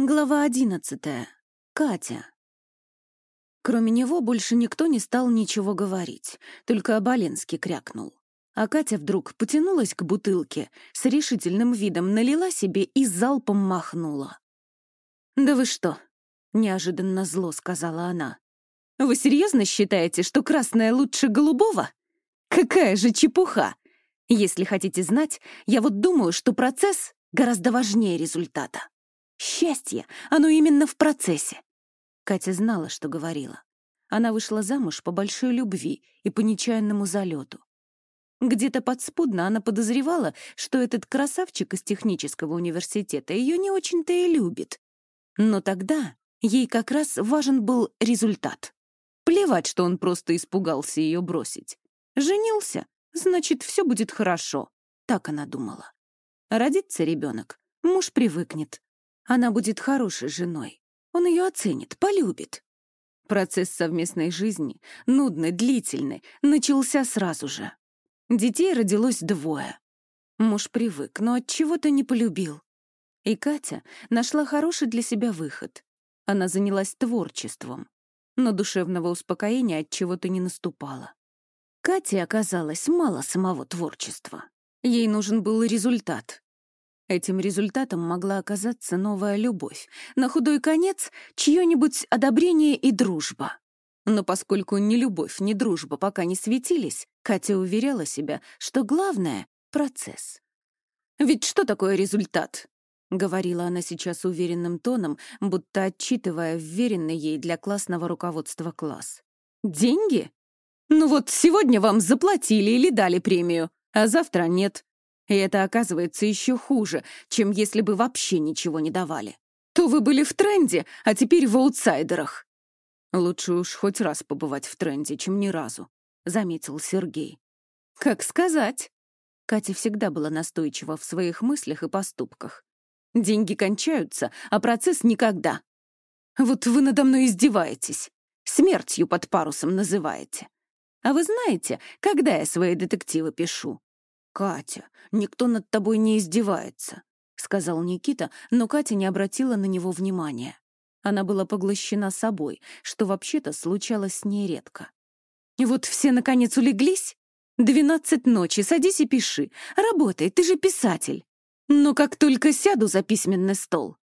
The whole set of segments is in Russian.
Глава одиннадцатая. Катя. Кроме него больше никто не стал ничего говорить, только Оболенский крякнул. А Катя вдруг потянулась к бутылке, с решительным видом налила себе и залпом махнула. «Да вы что?» — неожиданно зло сказала она. «Вы серьезно считаете, что красное лучше голубого? Какая же чепуха! Если хотите знать, я вот думаю, что процесс гораздо важнее результата». Счастье, оно именно в процессе. Катя знала, что говорила. Она вышла замуж по большой любви и по нечаянному залету. Где-то подспудно она подозревала, что этот красавчик из технического университета ее не очень-то и любит. Но тогда ей как раз важен был результат. Плевать, что он просто испугался ее бросить. Женился, значит, все будет хорошо. Так она думала. Родится ребенок, муж привыкнет, она будет хорошей женой. Он ее оценит, полюбит. Процесс совместной жизни, нудный, длительный, начался сразу же. Детей родилось двое. Муж привык, но от чего-то не полюбил. И Катя нашла хороший для себя выход. Она занялась творчеством, но душевного успокоения от чего-то не наступало. Кате оказалось мало самого творчества. Ей нужен был результат, Этим результатом могла оказаться новая любовь, на худой конец — чье-нибудь одобрение и дружба. Но поскольку ни любовь, ни дружба пока не светились, Катя уверяла себя, что главное — процесс. «Ведь что такое результат?» — говорила она сейчас уверенным тоном, будто отчитывая вверенный ей для классного руководства класс. «Деньги? Ну вот сегодня вам заплатили или дали премию, а завтра нет. И это оказывается еще хуже, чем если бы вообще ничего не давали. То вы были в тренде, а теперь в аутсайдерах. Лучше уж хоть раз побывать в тренде, чем ни разу, заметил Сергей. Как сказать? Катя всегда была настойчива в своих мыслях и поступках. Деньги кончаются, а процесс никогда. Вот вы надо мной издеваетесь. Смертью под парусом называете. А вы знаете, когда я свои детективы пишу? «Катя, никто над тобой не издевается», — сказал Никита, но Катя не обратила на него внимания. Она была поглощена собой, что вообще-то случалось с ней редко. «И вот все, наконец, улеглись? Двенадцать ночи, садись и пиши. Работай, ты же писатель. Но как только сяду за письменный стол,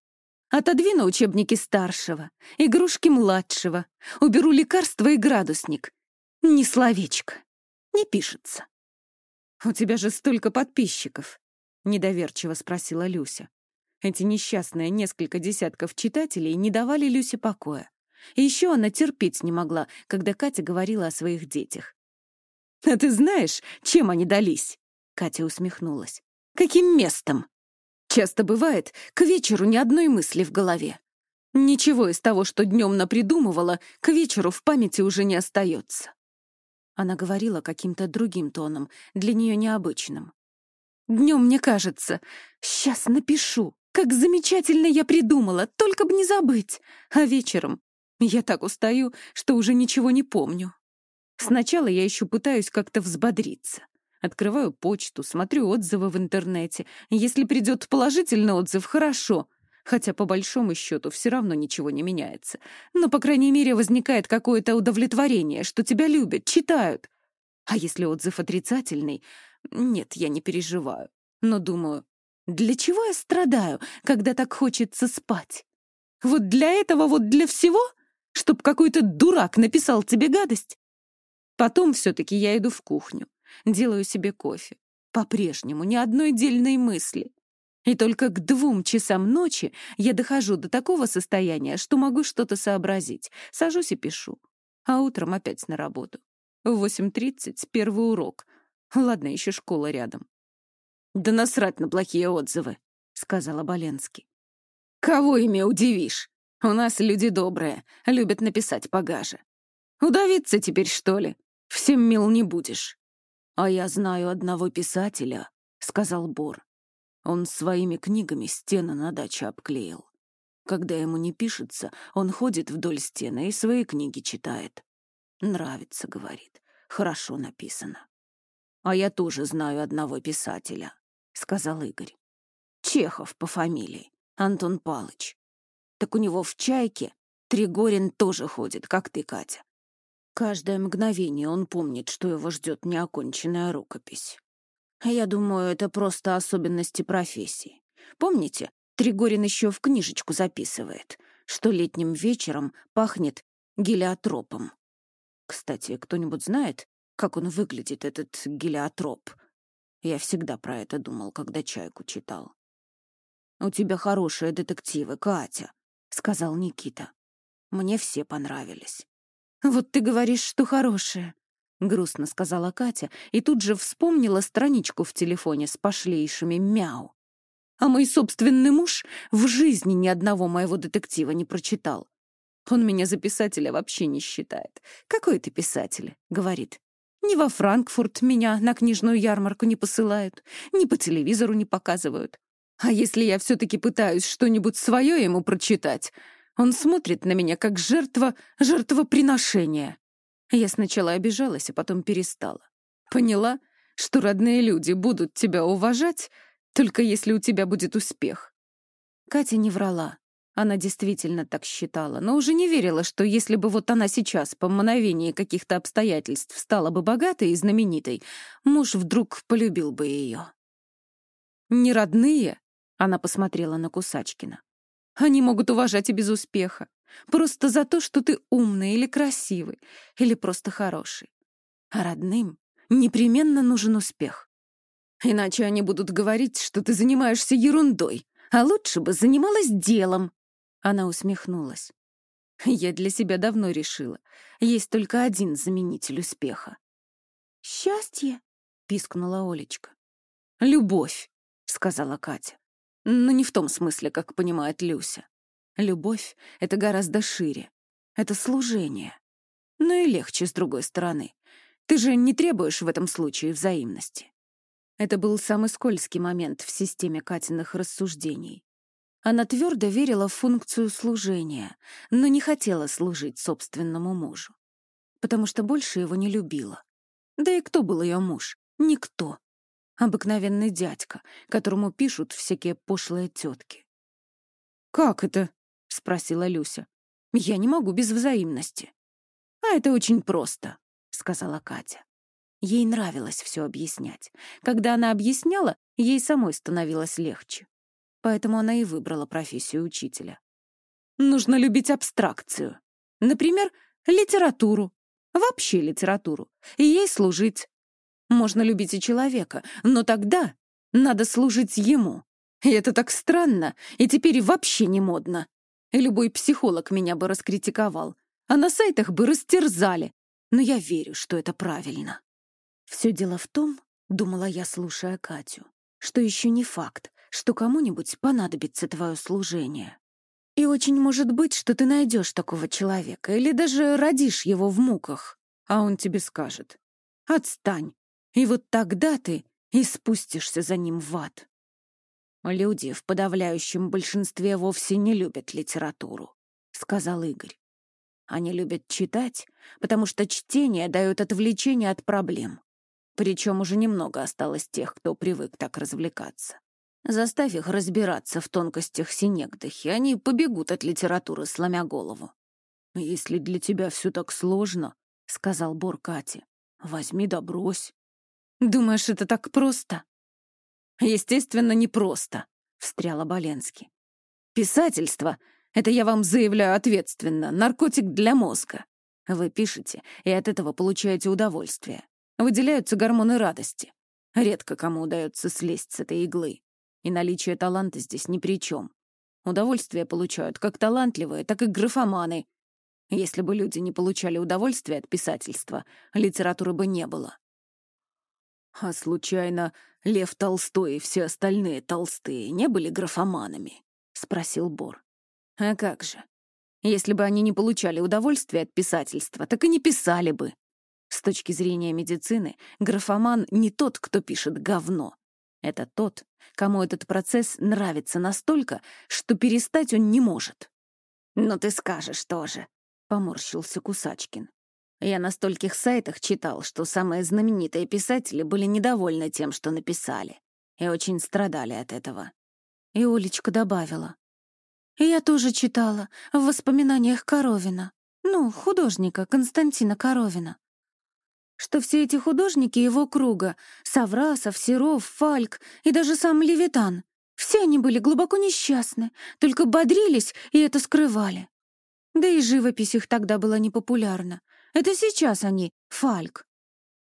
отодвину учебники старшего, игрушки младшего, уберу лекарства и градусник. Ни словечко. Не пишется. «У тебя же столько подписчиков», — недоверчиво спросила Люся. Эти несчастные несколько десятков читателей не давали Люсе покоя. Еще она терпеть не могла, когда Катя говорила о своих детях. «А ты знаешь, чем они дались?» Катя усмехнулась. «Каким местом?» Часто бывает, к вечеру ни одной мысли в голове. Ничего из того, что днем напридумывала, к вечеру в памяти уже не остается. Она говорила каким-то другим тоном, для нее необычным. Днем мне кажется, сейчас напишу, как замечательно я придумала, только бы не забыть. А вечером я так устаю, что уже ничего не помню. Сначала я еще пытаюсь как-то взбодриться. Открываю почту, смотрю отзывы в интернете. Если придет положительный отзыв, хорошо хотя по большому счету все равно ничего не меняется. Но, по крайней мере, возникает какое-то удовлетворение, что тебя любят, читают. А если отзыв отрицательный? Нет, я не переживаю. Но думаю, для чего я страдаю, когда так хочется спать? Вот для этого, вот для всего? Чтоб какой-то дурак написал тебе гадость? Потом все-таки я иду в кухню, делаю себе кофе. По-прежнему ни одной дельной мысли. И только к двум часам ночи я дохожу до такого состояния, что могу что-то сообразить. Сажусь и пишу. А утром опять на работу. В 8.30 первый урок. Ладно, еще школа рядом. «Да насрать на плохие отзывы», — сказал Оболенский. «Кого ими удивишь? У нас люди добрые, любят написать погаже. Удавиться теперь, что ли? Всем мил не будешь». «А я знаю одного писателя», — сказал Бор. Он своими книгами стены на даче обклеил. Когда ему не пишется, он ходит вдоль стены и свои книги читает. «Нравится», — говорит, — «хорошо написано». «А я тоже знаю одного писателя», — сказал Игорь. «Чехов по фамилии, Антон Палыч. Так у него в «Чайке» Тригорин тоже ходит, как ты, Катя. Каждое мгновение он помнит, что его ждет неоконченная рукопись. Я думаю, это просто особенности профессии. Помните, Тригорин еще в книжечку записывает, что летним вечером пахнет гелиотропом. Кстати, кто-нибудь знает, как он выглядит, этот гелиотроп? Я всегда про это думал, когда «Чайку» читал. «У тебя хорошие детективы, Катя», — сказал Никита. «Мне все понравились». «Вот ты говоришь, что хорошие», — грустно сказала Катя и тут же вспомнила страничку в телефоне с пошлейшими мяу. А мой собственный муж в жизни ни одного моего детектива не прочитал. Он меня за писателя вообще не считает. «Какой ты писатель?» — говорит. «Ни во Франкфурт меня на книжную ярмарку не посылают, ни по телевизору не показывают. А если я все-таки пытаюсь что-нибудь свое ему прочитать, он смотрит на меня как жертва жертвоприношения. Я сначала обижалась, а потом перестала. Поняла, что родные люди будут тебя уважать, только если у тебя будет успех. Катя не врала. Она действительно так считала, но уже не верила, что если бы вот она сейчас, по мановении каких-то обстоятельств, стала бы богатой и знаменитой, муж вдруг полюбил бы ее. «Не родные?» — она посмотрела на Кусачкина. Они могут уважать и без успеха. Просто за то, что ты умный или красивый, или просто хороший. А родным непременно нужен успех. Иначе они будут говорить, что ты занимаешься ерундой, а лучше бы занималась делом. Она усмехнулась. Я для себя давно решила. Есть только один заменитель успеха. «Счастье?» — пискнула Олечка. «Любовь», — сказала Катя. Но не в том смысле, как понимает Люся. Любовь — это гораздо шире. Это служение. Но и легче с другой стороны. Ты же не требуешь в этом случае взаимности. Это был самый скользкий момент в системе Катиных рассуждений. Она твердо верила в функцию служения, но не хотела служить собственному мужу. Потому что больше его не любила. Да и кто был ее муж? Никто. Обыкновенный дядька, которому пишут всякие пошлые тетки. «Как это?» — спросила Люся. «Я не могу без взаимности». «А это очень просто», — сказала Катя. Ей нравилось все объяснять. Когда она объясняла, ей самой становилось легче. Поэтому она и выбрала профессию учителя. Нужно любить абстракцию. Например, литературу. Вообще литературу. И ей служить. Можно любить и человека, но тогда надо служить ему. И это так странно, и теперь вообще не модно. Любой психолог меня бы раскритиковал, а на сайтах бы растерзали. Но я верю, что это правильно. Все дело в том, думала я, слушая Катю, что еще не факт, что кому-нибудь понадобится твое служение. И очень может быть, что ты найдешь такого человека или даже родишь его в муках, а он тебе скажет «Отстань, и вот тогда ты и спустишься за ним в ад. Люди в подавляющем большинстве вовсе не любят литературу, сказал Игорь. Они любят читать, потому что чтение дает отвлечение от проблем. Причем уже немного осталось тех, кто привык так развлекаться. Заставь их разбираться в тонкостях синегдахи, они побегут от литературы, сломя голову. «Если для тебя все так сложно», — сказал Бор Кате, — «возьми да брось. Думаешь, это так просто? Естественно, не просто, встряла Боленский. Писательство — это я вам заявляю ответственно, наркотик для мозга. Вы пишете, и от этого получаете удовольствие. Выделяются гормоны радости. Редко кому удается слезть с этой иглы. И наличие таланта здесь ни при чем. Удовольствие получают как талантливые, так и графоманы. Если бы люди не получали удовольствия от писательства, литературы бы не было. А случайно Лев Толстой и все остальные толстые не были графоманами? Спросил Бор. А как же? Если бы они не получали удовольствия от писательства, так и не писали бы. С точки зрения медицины, графоман не тот, кто пишет говно. Это тот, кому этот процесс нравится настолько, что перестать он не может. «Ну ты скажешь тоже», — поморщился Кусачкин. Я на стольких сайтах читал, что самые знаменитые писатели были недовольны тем, что написали, и очень страдали от этого. И Олечка добавила. Я тоже читала в воспоминаниях Коровина. Ну, художника Константина Коровина. Что все эти художники его круга — Саврасов, Серов, Фальк и даже сам Левитан — все они были глубоко несчастны, только бодрились и это скрывали. Да и живопись их тогда была непопулярна. Это сейчас они — Фальк.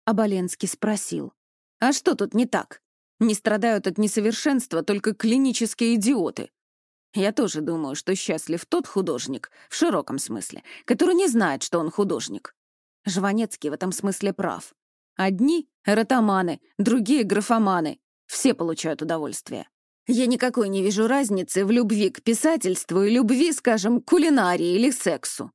Аболенский спросил. «А что тут не так? Не страдают от несовершенства только клинические идиоты. Я тоже думаю, что счастлив тот художник, в широком смысле, который не знает, что он художник. Жванецкий в этом смысле прав. Одни — ротоманы, другие — графоманы. Все получают удовольствие. Я никакой не вижу разницы в любви к писательству и любви, скажем, к кулинарии или сексу.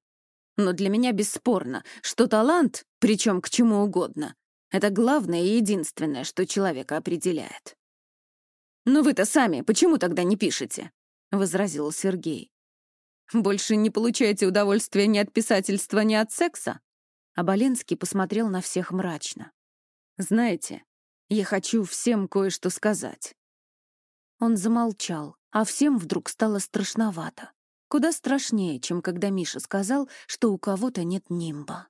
Но для меня бесспорно, что талант, причем к чему угодно, это главное и единственное, что человека определяет. «Но вы-то сами почему тогда не пишете?» — возразил Сергей. «Больше не получаете удовольствия ни от писательства, ни от секса?» Аболенский посмотрел на всех мрачно. «Знаете, я хочу всем кое-что сказать». Он замолчал, а всем вдруг стало страшновато. Куда страшнее, чем когда Миша сказал, что у кого-то нет нимба.